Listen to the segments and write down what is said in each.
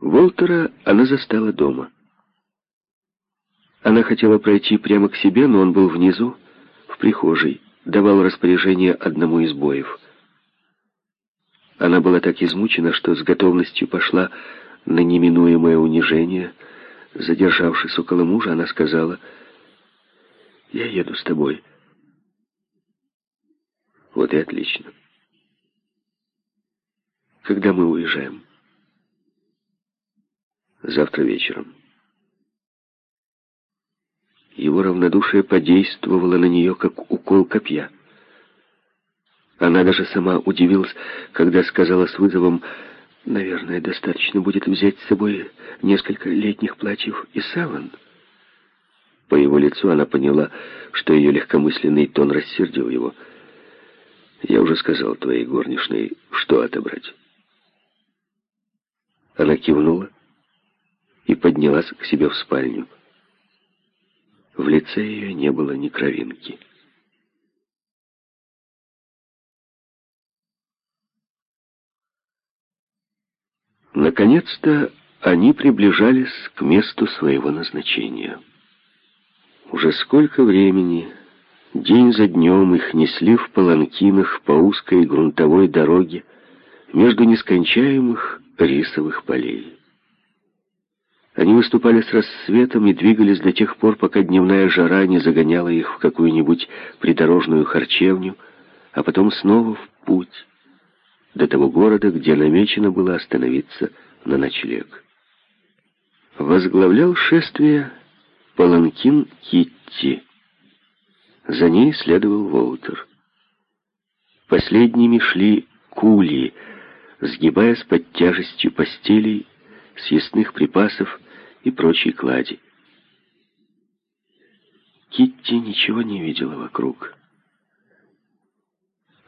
Волтера она застала дома. Она хотела пройти прямо к себе, но он был внизу, в прихожей, давал распоряжение одному из боев. Она была так измучена, что с готовностью пошла на неминуемое унижение. Задержавшись около мужа, она сказала, «Я еду с тобой». «Вот и отлично. Когда мы уезжаем?» «Завтра вечером». Его равнодушие подействовало на нее, как укол копья. Она даже сама удивилась, когда сказала с вызовом, «Наверное, достаточно будет взять с собой несколько летних платьев и саван». По его лицу она поняла, что ее легкомысленный тон рассердил его. «Я уже сказал твоей горничной, что отобрать». Она кивнула и поднялась к себе в спальню. В лице ее не было ни кровинки. Наконец-то они приближались к месту своего назначения. Уже сколько времени, день за днем их несли в паланкинах по узкой грунтовой дороге между нескончаемых рисовых полей. Они выступали с рассветом и двигались до тех пор, пока дневная жара не загоняла их в какую-нибудь придорожную харчевню, а потом снова в путь, до того города, где намечено было остановиться на ночлег. Возглавлял шествие Паланкин Китти. За ней следовал Волтер. Последними шли кули, сгибаясь под тяжестью постелей, съестных припасов и прочей клади. Китти ничего не видела вокруг.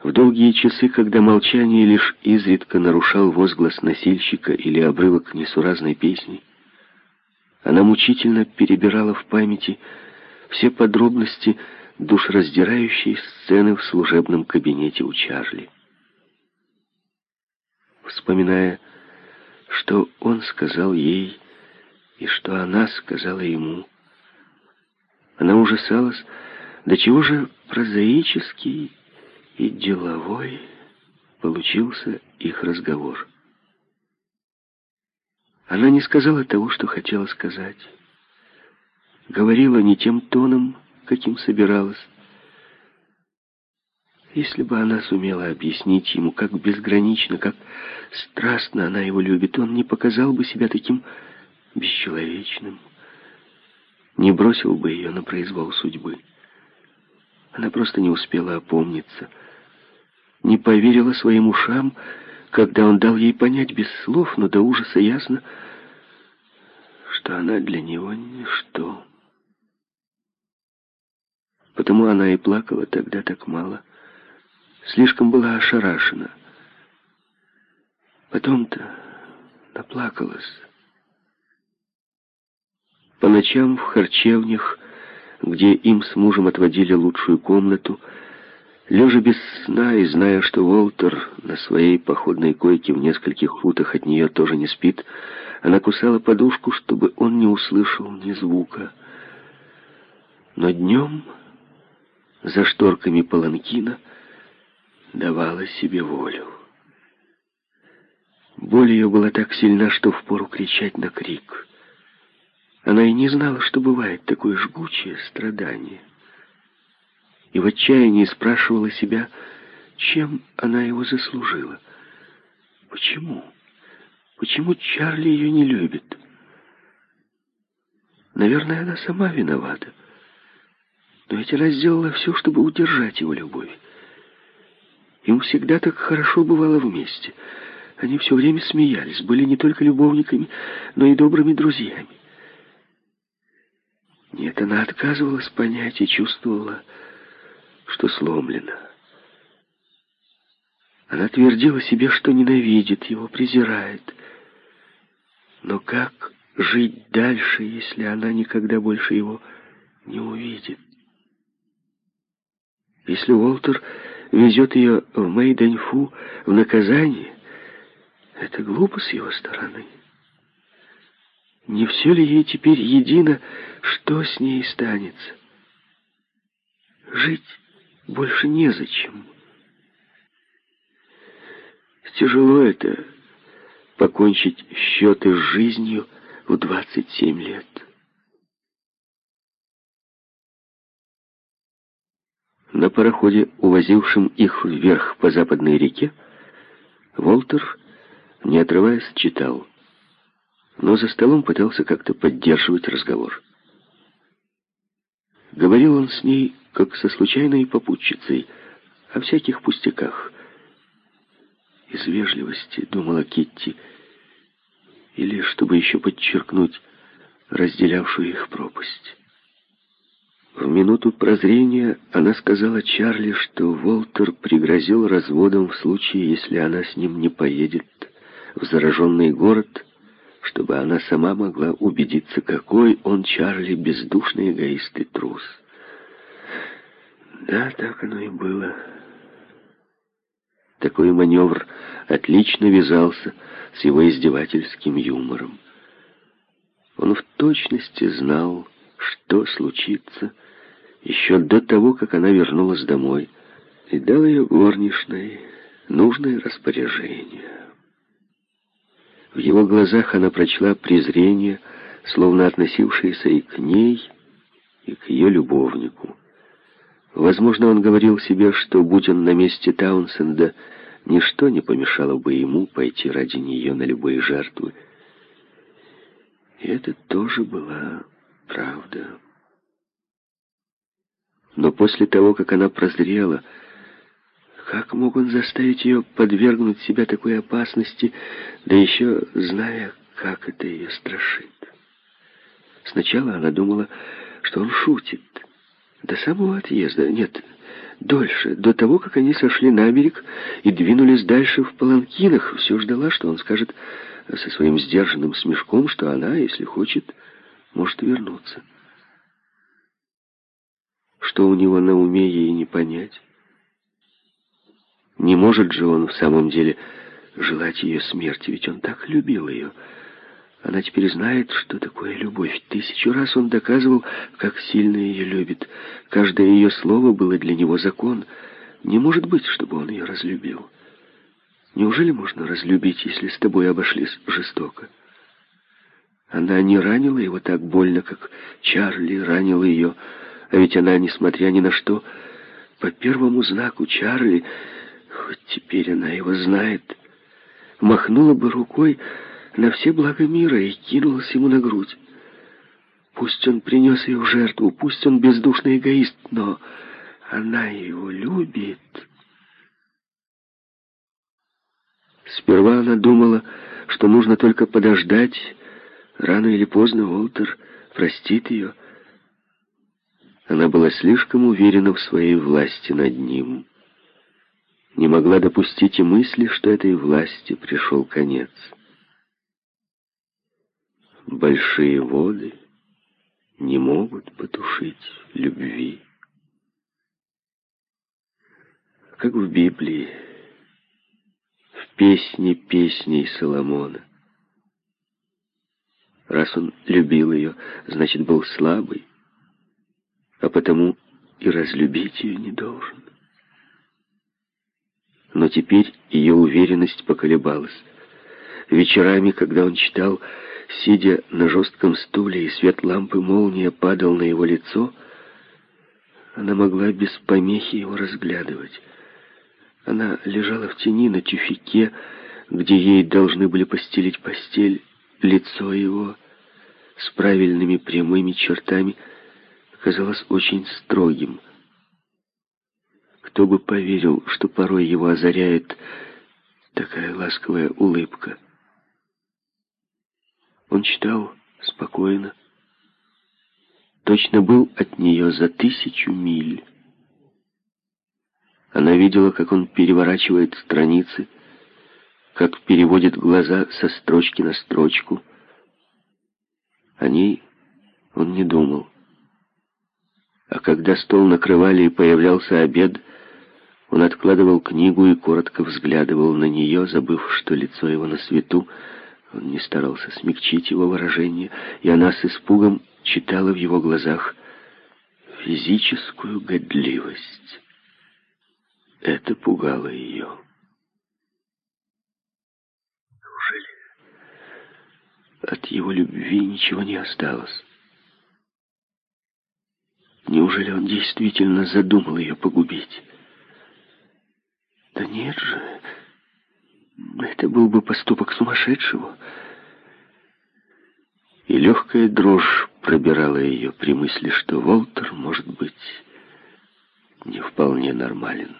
В долгие часы, когда молчание лишь изредка нарушал возглас носильщика или обрывок несуразной песни, она мучительно перебирала в памяти все подробности душераздирающей сцены в служебном кабинете у Чарли. Вспоминая, что он сказал ей и что она сказала ему. Она ужасалась, до чего же прозаический и деловой получился их разговор. Она не сказала того, что хотела сказать. Говорила не тем тоном, каким собиралась. Если бы она сумела объяснить ему, как безгранично, как страстно она его любит, он не показал бы себя таким бесчеловечным, не бросил бы ее на произвол судьбы. Она просто не успела опомниться, не поверила своим ушам, когда он дал ей понять без слов, но до ужаса ясно, что она для него ничто. Потому она и плакала тогда так мало, слишком была ошарашена. Потом-то наплакалась. По ночам в харчевнях, где им с мужем отводили лучшую комнату, лежа без сна и зная, что Уолтер на своей походной койке в нескольких футах от нее тоже не спит, она кусала подушку, чтобы он не услышал ни звука. Но днем, за шторками паланкина, давала себе волю. Боль ее была так сильна, что впору кричать на крик — она и не знала, что бывает такое жгучее страдание. И в отчаянии спрашивала себя, чем она его заслужила. Почему? Почему Чарли ее не любит? Наверное, она сама виновата. Но ведь она сделала все, чтобы удержать его любовь. Им всегда так хорошо бывало вместе. Они все время смеялись, были не только любовниками, но и добрыми друзьями. Нет, она отказывалась понять и чувствовала, что сломлена. Она твердила себе, что ненавидит его, презирает. Но как жить дальше, если она никогда больше его не увидит? Если Уолтер везет ее в Мэйдэньфу в наказание, это глупо с его стороны. Не все ли ей теперь едино, что с ней станется? Жить больше незачем. Тяжело это покончить счеты с жизнью в 27 лет. На пароходе, увозившем их вверх по западной реке, Волтер, не отрываясь, читал, но за столом пытался как-то поддерживать разговор. Говорил он с ней, как со случайной попутчицей, о всяких пустяках. Из вежливости, думала Китти, или чтобы еще подчеркнуть разделявшую их пропасть. В минуту прозрения она сказала Чарли, что Волтер пригрозил разводом в случае, если она с ним не поедет в зараженный город, чтобы она сама могла убедиться, какой он, Чарли, бездушный эгоист и трус. Да, так оно и было. Такой маневр отлично вязался с его издевательским юмором. Он в точности знал, что случится, еще до того, как она вернулась домой, и дал ее горничной нужное распоряжение. В его глазах она прочла презрение, словно относившееся и к ней, и к ее любовнику. Возможно, он говорил себе, что, будь он на месте Таунсенда, ничто не помешало бы ему пойти ради нее на любые жертвы. И это тоже была правда. Но после того, как она прозрела, как мог он заставить ее подвергнуть себя такой опасности, да еще зная, как это ее страшит? Сначала она думала, что он шутит. До самого отъезда, нет, дольше, до того, как они сошли на берег и двинулись дальше в паланкинах, все ждала, что он скажет со своим сдержанным смешком, что она, если хочет, может вернуться. Что у него на уме, ей не понять. Не может же он в самом деле желать ее смерти, ведь он так любил ее. Она теперь знает, что такое любовь. Тысячу раз он доказывал, как сильно ее любит. Каждое ее слово было для него закон. Не может быть, чтобы он ее разлюбил. Неужели можно разлюбить, если с тобой обошлись жестоко? Она не ранила его так больно, как Чарли ранил ее, а ведь она, несмотря ни на что, по первому знаку Чарли, хоть теперь она его знает, махнула бы рукой на все блага мира и кинулась ему на грудь. Пусть он принес ее в жертву, пусть он бездушный эгоист, но она его любит. Сперва она думала, что нужно только подождать. Рано или поздно Уолтер простит ее. Она была слишком уверена в своей власти над ним. Не могла допустить и мысли, что этой власти пришел конец. Большие воды не могут потушить любви. Как в Библии, в песне песней Соломона. Раз он любил ее, значит, был слабый, а потому и разлюбить ее не должен. Но теперь ее уверенность поколебалась. Вечерами, когда он читал Сидя на жестком стуле, и свет лампы молния падал на его лицо, она могла без помехи его разглядывать. Она лежала в тени на тюфике, где ей должны были постелить постель. Лицо его с правильными прямыми чертами казалось очень строгим. Кто бы поверил, что порой его озаряет такая ласковая улыбка. Он читал спокойно. Точно был от нее за тысячу миль. Она видела, как он переворачивает страницы, как переводит глаза со строчки на строчку. О ней он не думал. А когда стол накрывали и появлялся обед, он откладывал книгу и коротко взглядывал на нее, забыв, что лицо его на свету, Он не старался смягчить его выражение, и она с испугом читала в его глазах физическую годливость. Это пугало ее. Неужели от его любви ничего не осталось? Неужели он действительно задумал ее погубить? Да нет же, это был бы поступок сумасшедшего. И легкая дрожь пробирала ее при мысли, что Волтер, может быть, не вполне нормален.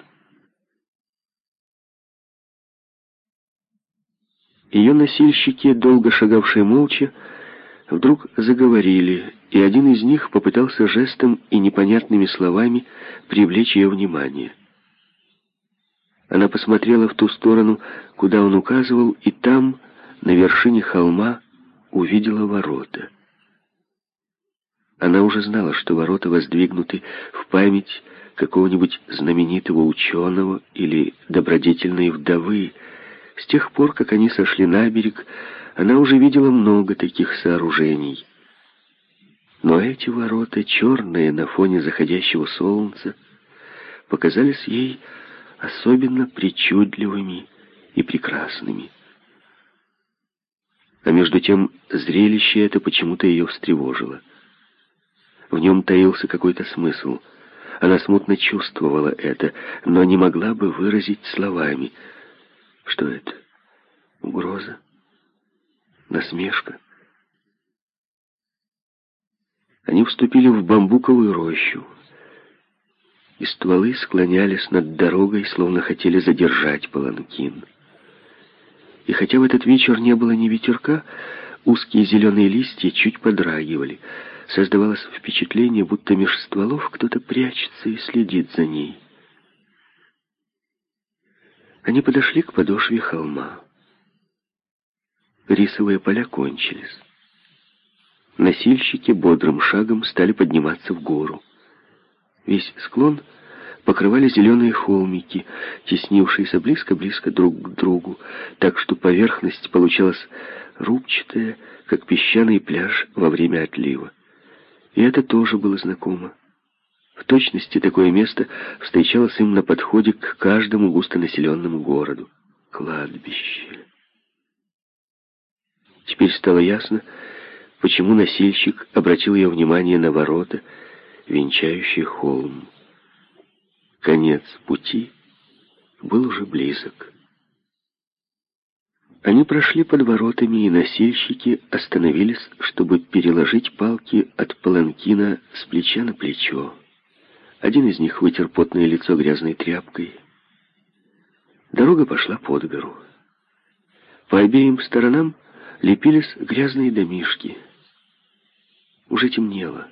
Ее носильщики, долго шагавшие молча, вдруг заговорили, и один из них попытался жестом и непонятными словами привлечь ее внимание. Она посмотрела в ту сторону, куда он указывал, и там, на вершине холма, увидела ворота. Она уже знала, что ворота воздвигнуты в память какого-нибудь знаменитого ученого или добродетельной вдовы, с тех пор, как они сошли на берег, она уже видела много таких сооружений. Но эти ворота, черные на фоне заходящего солнца, показались ей особенно причудливыми и прекрасными. А между тем зрелище это почему-то ее встревожило. В нем таился какой-то смысл. Она смутно чувствовала это, но не могла бы выразить словами — что это? Угроза? Насмешка? Они вступили в бамбуковую рощу, и стволы склонялись над дорогой, словно хотели задержать паланкин. И хотя в этот вечер не было ни ветерка, узкие зеленые листья чуть подрагивали. Создавалось впечатление, будто меж стволов кто-то прячется и следит за ней. Они подошли к подошве холма. Рисовые поля кончились. Носильщики бодрым шагом стали подниматься в гору. Весь склон покрывали зеленые холмики, теснившиеся близко-близко друг к другу, так что поверхность получалась рубчатая, как песчаный пляж во время отлива. И это тоже было знакомо. В точности такое место встречалось им на подходе к каждому густонаселенному городу. Кладбище. Теперь стало ясно, почему носильщик обратил ее внимание на ворота, венчающие холм. Конец пути был уже близок. Они прошли под воротами, и носильщики остановились, чтобы переложить палки от паланкина с плеча на плечо. Один из них вытер потное лицо грязной тряпкой. Дорога пошла под гору. По обеим сторонам лепились грязные домишки. Уже темнело.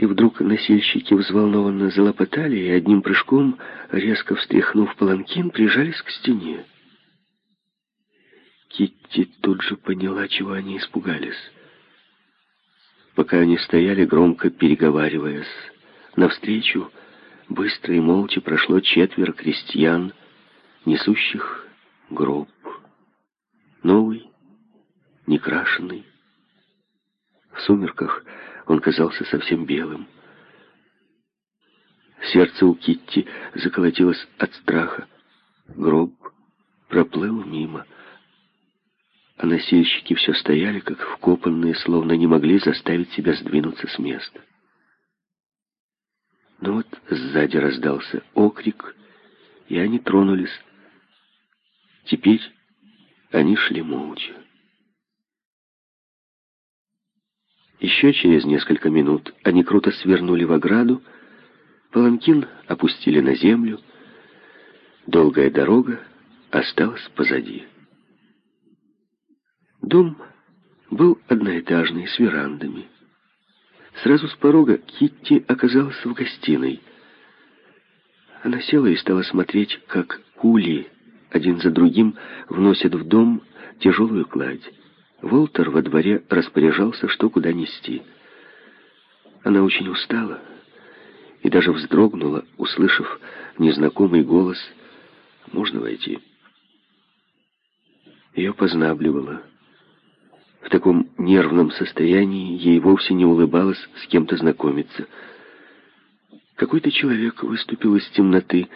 И вдруг носильщики взволнованно залопотали и одним прыжком, резко встряхнув паланкин, прижались к стене. Китти тут же поняла, чего они испугались. Пока они стояли, громко переговариваясь, Навстречу быстро и молча прошло четверо крестьян, несущих гроб. Новый, некрашенный. В сумерках он казался совсем белым. Сердце у Китти заколотилось от страха. Гроб проплыл мимо. А носильщики все стояли, как вкопанные, словно не могли заставить себя сдвинуться с места. Но вот сзади раздался окрик, и они тронулись. Теперь они шли молча. Еще через несколько минут они круто свернули в ограду, паланкин опустили на землю, долгая дорога осталась позади. Дом был одноэтажный, с верандами. Сразу с порога Китти оказалась в гостиной. Она села и стала смотреть, как кули один за другим вносят в дом тяжелую кладь. Волтер во дворе распоряжался, что куда нести. Она очень устала и даже вздрогнула, услышав незнакомый голос «Можно войти?» Ее познабливало. В таком нервном состоянии ей вовсе не улыбалось с кем-то знакомиться. Какой-то человек выступил из темноты.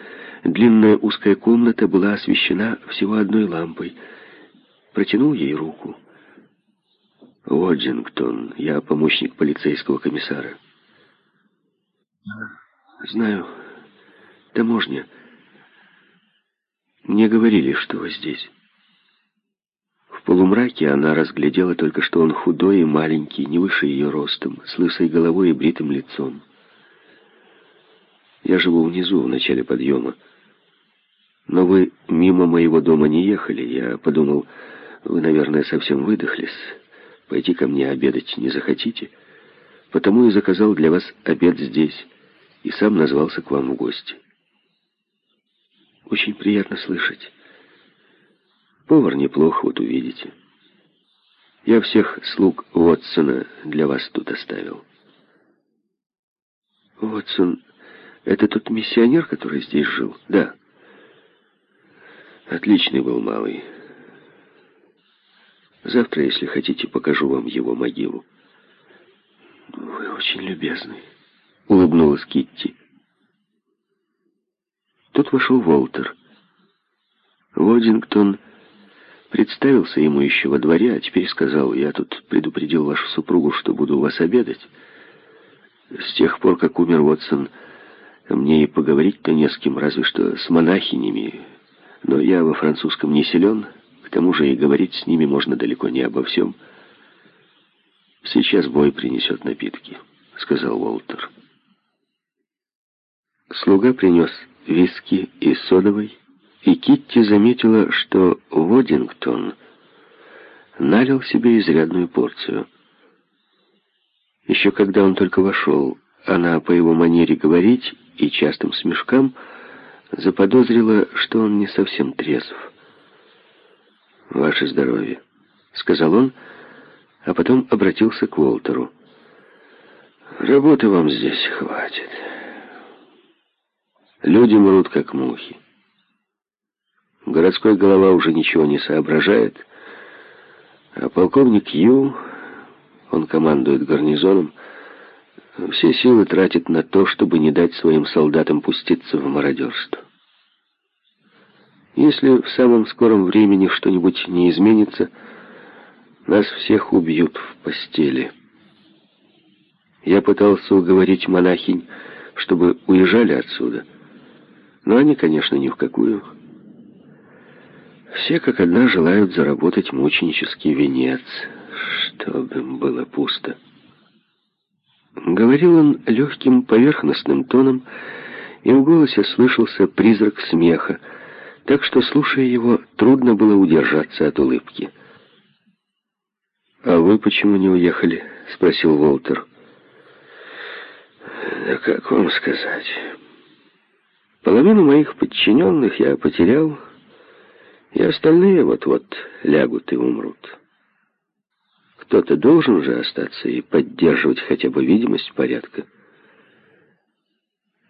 Длинная узкая комната была освещена всего одной лампой. Протянул ей руку. «Уоджингтон, я помощник полицейского комиссара». «Знаю. Таможня. Мне говорили, что вы здесь». В полумраке она разглядела только, что он худой и маленький, не выше ее ростом, с лысой головой и бритым лицом. «Я живу внизу, в начале подъема. Но вы мимо моего дома не ехали. Я подумал, вы, наверное, совсем выдохлись. Пойти ко мне обедать не захотите? Потому и заказал для вас обед здесь, и сам назвался к вам в гости». «Очень приятно слышать». Повар неплох, вот увидите. Я всех слуг Уотсона для вас тут оставил. Уотсон, это тот миссионер, который здесь жил? Да. Отличный был малый. Завтра, если хотите, покажу вам его могилу. Вы очень любезны, улыбнулась Китти. Тут вошел Волтер. Водингтон Представился ему еще во дворе, а теперь сказал, я тут предупредил вашу супругу, что буду у вас обедать. С тех пор, как умер Вотсон, мне и поговорить-то не с кем, разве что с монахинями. Но я во французском не силен, тому же и говорить с ними можно далеко не обо всем. «Сейчас бой принесет напитки», — сказал Уолтер. Слуга принес виски и содовой, и Китти заметила, что Водингтон налил себе изрядную порцию. Еще когда он только вошел, она по его манере говорить и частым смешкам заподозрила, что он не совсем трезв. «Ваше здоровье», — сказал он, а потом обратился к Уолтеру. «Работы вам здесь хватит. Люди мрут, как мухи. Городской голова уже ничего не соображает, а полковник Ю, он командует гарнизоном, все силы тратит на то, чтобы не дать своим солдатам пуститься в мародерство. Если в самом скором времени что-нибудь не изменится, нас всех убьют в постели. Я пытался уговорить монахинь, чтобы уезжали отсюда, но они, конечно, ни в какую. Все как одна желают заработать мученический венец, чтобы им было пусто. Говорил он легким поверхностным тоном, и в голосе слышался призрак смеха, так что, слушая его, трудно было удержаться от улыбки. «А вы почему не уехали?» — спросил Волтер. «Да как вам сказать? Половину моих подчиненных я потерял, и остальные вот-вот лягут и умрут. Кто-то должен же остаться и поддерживать хотя бы видимость порядка.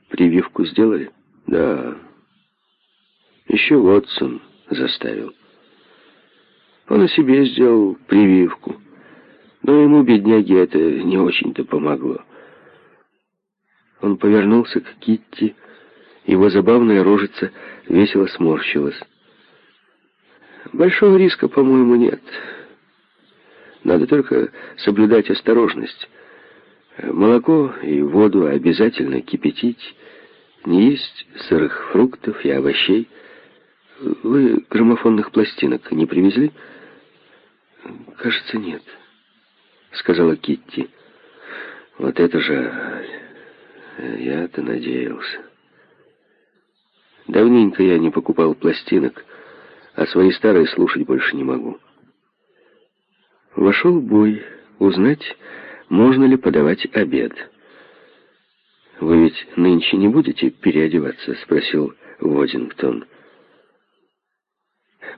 Прививку сделали? Да. Еще Вотсон заставил. Он и себе сделал прививку. Но ему, бедняге, это не очень-то помогло. Он повернулся к Китти, его забавная рожица весело сморщилась. Большого риска, по-моему, нет. Надо только соблюдать осторожность. Молоко и воду обязательно кипятить. Не есть сырых фруктов и овощей. Вы граммофонных пластинок не привезли? Кажется, нет, сказала Китти. Вот это жаль. Я-то надеялся. Давненько я не покупал пластинок а свои старые слушать больше не могу. Вошел бой, узнать, можно ли подавать обед. «Вы ведь нынче не будете переодеваться?» — спросил Водингтон.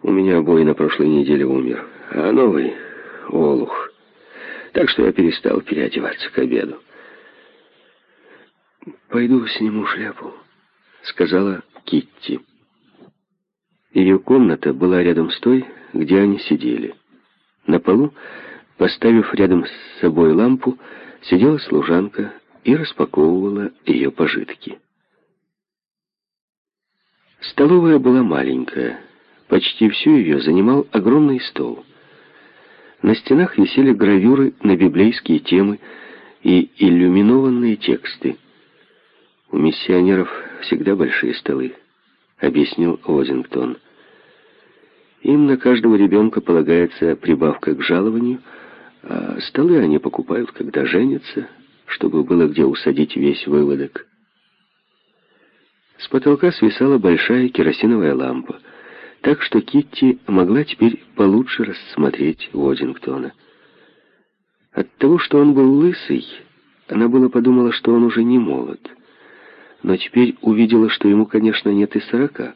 «У меня бой на прошлой неделе умер, а новый — олух. Так что я перестал переодеваться к обеду». «Пойду сниму шляпу», — сказала Китти. Ее комната была рядом с той, где они сидели. На полу, поставив рядом с собой лампу, сидела служанка и распаковывала ее пожитки. Столовая была маленькая. Почти всю ее занимал огромный стол. На стенах висели гравюры на библейские темы и иллюминованные тексты. «У миссионеров всегда большие столы», — объяснил Озингтон. «Им на каждого ребенка полагается прибавка к жалованию, а столы они покупают, когда женятся, чтобы было где усадить весь выводок». С потолка свисала большая керосиновая лампа, так что Китти могла теперь получше рассмотреть Уодингтона. От того, что он был лысый, она было подумала, что он уже не молод. Но теперь увидела, что ему, конечно, нет и сорока.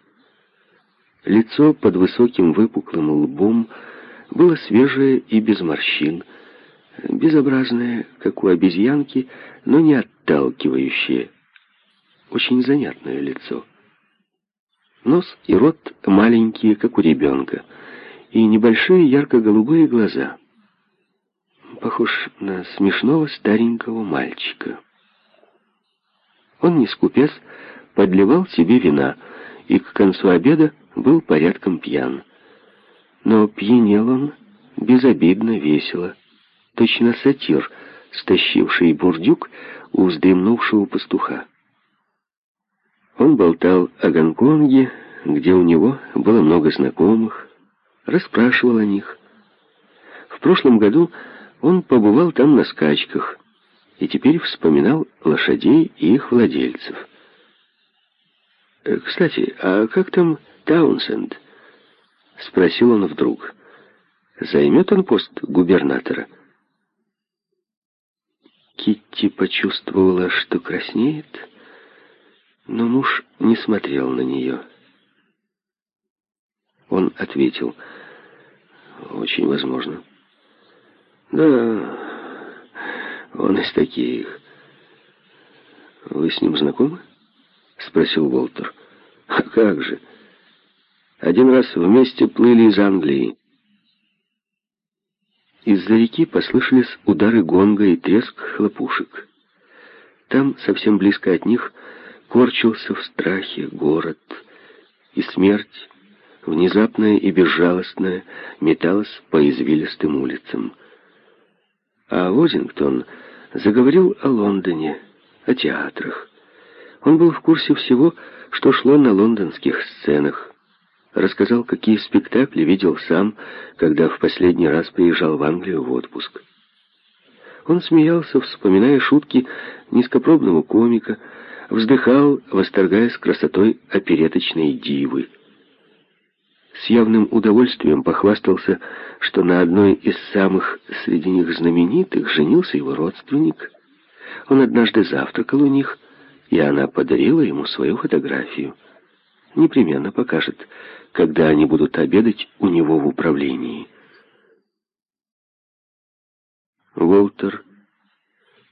Лицо под высоким выпуклым лбом было свежее и без морщин, безобразное, как у обезьянки, но не отталкивающее очень занятное лицо. Нос и рот маленькие, как у ребенка, и небольшие ярко-голубые глаза. Похож на смешного старенького мальчика. Он, не скупец, подливал себе вина, и к концу обеда был порядком пьян. Но пьянел он безобидно, весело, точно сатир, стащивший бурдюк у вздремнувшего пастуха. Он болтал о Гонконге, где у него было много знакомых, расспрашивал о них. В прошлом году он побывал там на скачках и теперь вспоминал лошадей и их владельцев. «Э, «Кстати, а как там Таунсенд?» — спросил он вдруг. «Займет он пост губернатора?» Китти почувствовала, что краснеет, но муж не смотрел на нее. Он ответил, «Очень возможно». «Да, он из таких». «Вы с ним знакомы?» — спросил Волтер. «А как же? Один раз вместе плыли из Англии». Из-за реки послышались удары гонга и треск хлопушек. Там, совсем близко от них, корчился в страхе город, и смерть, внезапная и безжалостная, металась по извилистым улицам. А Возингтон заговорил о Лондоне, о театрах. Он был в курсе всего, что шло на лондонских сценах. Рассказал, какие спектакли видел сам, когда в последний раз приезжал в Англию в отпуск. Он смеялся, вспоминая шутки низкопробного комика, вздыхал, восторгаясь красотой опереточной дивы. С явным удовольствием похвастался, что на одной из самых среди них знаменитых женился его родственник. Он однажды завтракал у них, и она подарила ему свою фотографию. Непременно покажет, когда они будут обедать у него в управлении. Уолтер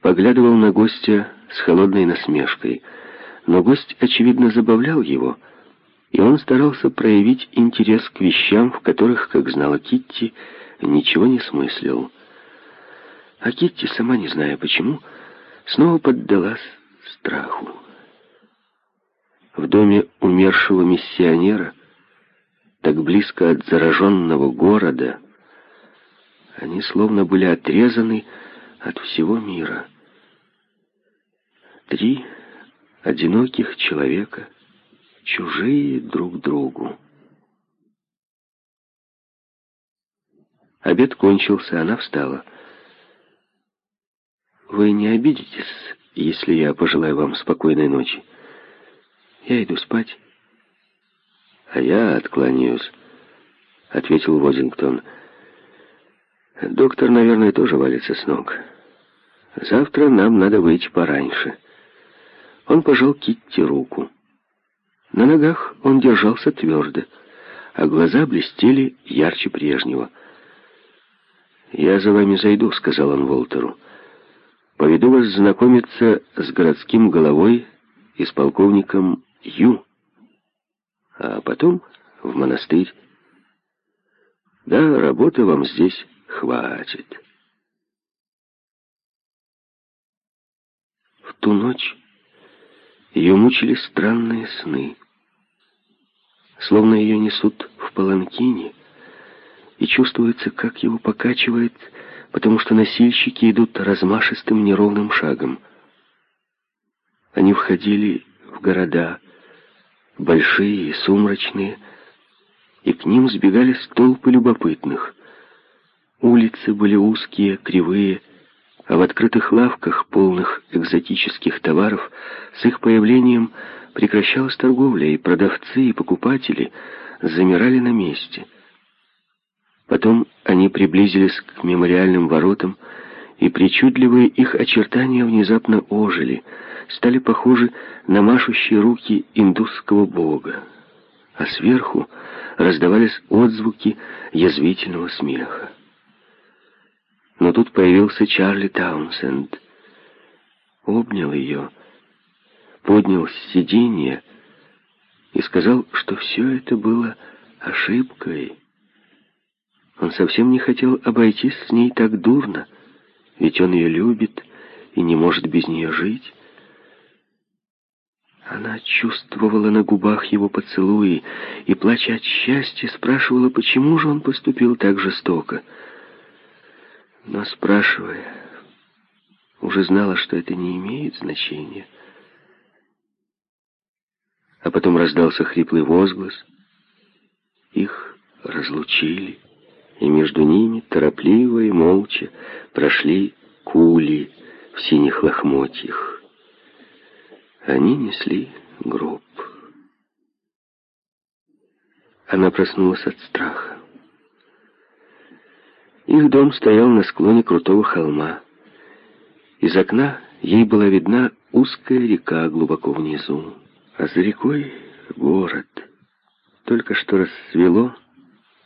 поглядывал на гостя с холодной насмешкой, но гость, очевидно, забавлял его, и он старался проявить интерес к вещам, в которых, как знала Китти, ничего не смыслил. А Китти, сама не зная почему, снова поддалась страху. В доме умершего миссионера, так близко от зараженного города, они словно были отрезаны от всего мира. Три одиноких человека, чужие друг другу. Обед кончился, она встала. «Вы не обидитесь, если я пожелаю вам спокойной ночи? Я иду спать». «А я откланяюсь», — ответил Возингтон. «Доктор, наверное, тоже валится с ног». Завтра нам надо выйти пораньше. Он пожал Китти руку. На ногах он держался твердо, а глаза блестели ярче прежнего. «Я за вами зайду», — сказал он Волтеру. «Поведу вас знакомиться с городским головой и с полковником Ю, а потом в монастырь». Да, работы вам здесь хватит. В ту ночь ее мучили странные сны. Словно ее несут в паланкине, и чувствуется, как его покачивает, потому что носильщики идут размашистым неровным шагом. Они входили в города, большие и сумрачные, и к ним сбегались толпы любопытных. Улицы были узкие, кривые, а в открытых лавках, полных экзотических товаров, с их появлением прекращалась торговля, и продавцы, и покупатели замирали на месте. Потом они приблизились к мемориальным воротам, и причудливые их очертания внезапно ожили, стали похожи на машущие руки индусского бога, а сверху раздавались отзвуки язвительного смеха. Но тут появился Чарли Таунсенд, обнял ее, поднял с сиденья и сказал, что все это было ошибкой. Он совсем не хотел обойтись с ней так дурно, ведь он ее любит и не может без нее жить. Она чувствовала на губах его поцелуи и, плача от счастья, спрашивала, почему же он поступил так жестоко. Но, спрашивая, уже знала, что это не имеет значения. А потом раздался хриплый возглас. Их разлучили, и между ними торопливо и молча прошли кули в синих лохмотьях. Они несли гроб. Она проснулась от страха. Их дом стоял на склоне крутого холма. Из окна ей была видна узкая река глубоко внизу, а за рекой город. Только что рассвело,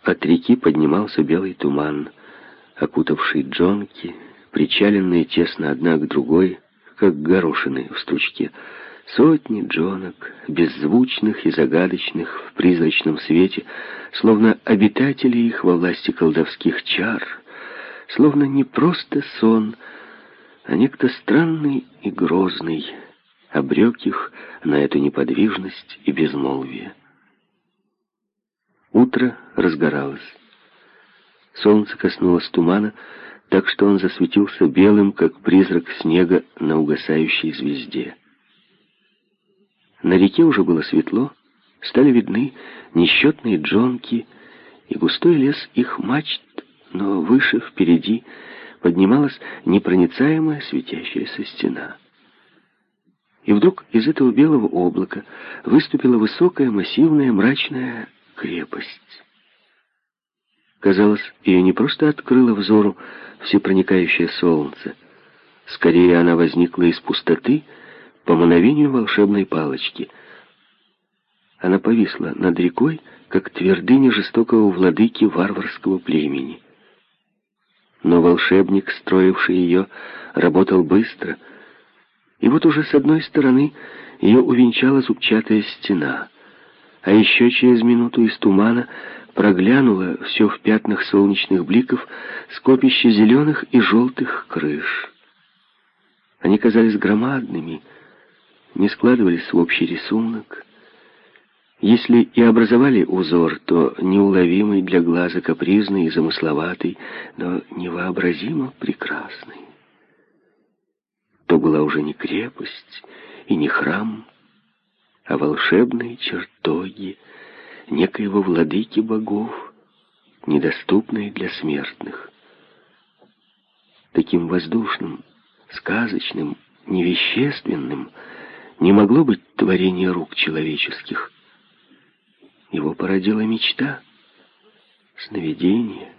от реки поднимался белый туман, окутавший джонки, причаленные тесно одна к другой, как горошины в стручке, Сотни джонок, беззвучных и загадочных в призрачном свете, словно обитатели их во власти колдовских чар, словно не просто сон, а некто странный и грозный, обрек их на эту неподвижность и безмолвие. Утро разгоралось. Солнце коснулось тумана, так что он засветился белым, как призрак снега на угасающей звезде. На реке уже было светло, стали видны несчетные джонки и густой лес их мачт, но выше, впереди, поднималась непроницаемая светящаяся стена. И вдруг из этого белого облака выступила высокая, массивная, мрачная крепость. Казалось, ее не просто открыло взору всепроникающее солнце. Скорее, она возникла из пустоты, по мановению волшебной палочки. Она повисла над рекой, как твердыня жестокого владыки варварского племени. Но волшебник, строивший ее, работал быстро, и вот уже с одной стороны ее увенчала зубчатая стена, а еще через минуту из тумана проглянуло все в пятнах солнечных бликов скопище зеленых и желтых крыш. Они казались громадными, не складывались в общий рисунок. Если и образовали узор, то неуловимый для глаза капризный и замысловатый, но невообразимо прекрасный. То была уже не крепость и не храм, а волшебные чертоги некоего владыки богов, недоступные для смертных. Таким воздушным, сказочным, невещественным — не могло быть творения рук человеческих. Его породила мечта, сновидение,